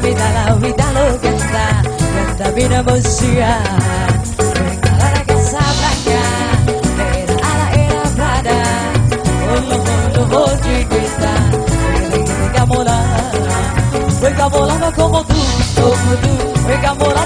vida, la vida loca está, esta vida vacía. Venga a la casa blanca, venga a era prada, oh, como tú, como tú, venga.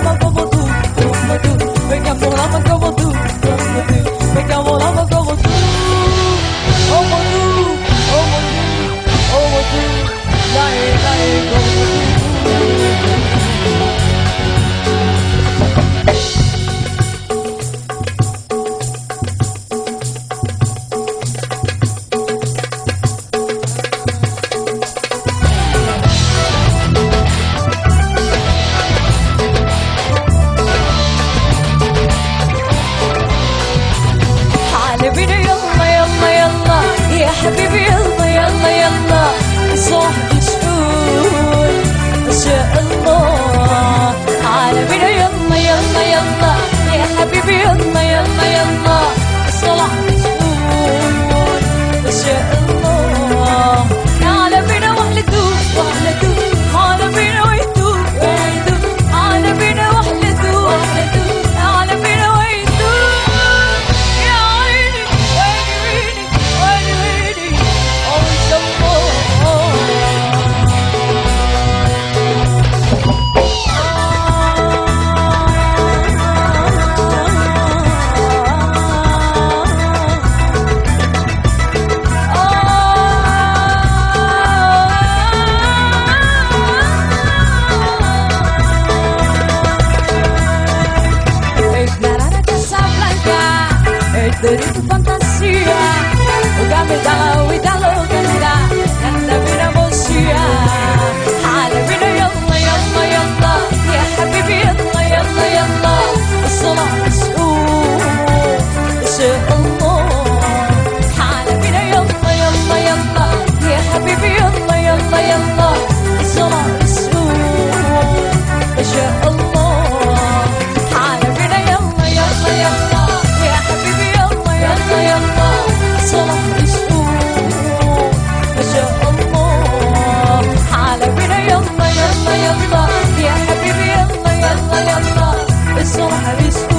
Delito, fantasia. O gato da lau e da louca Canta vira mochia. على الله الصراحة مش